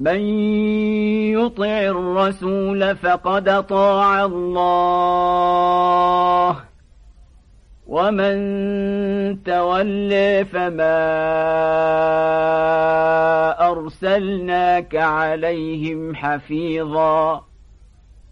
من يطع الرسول فقد طاع الله. ومن تولي فما أرسلناك عليهم حفيظاً.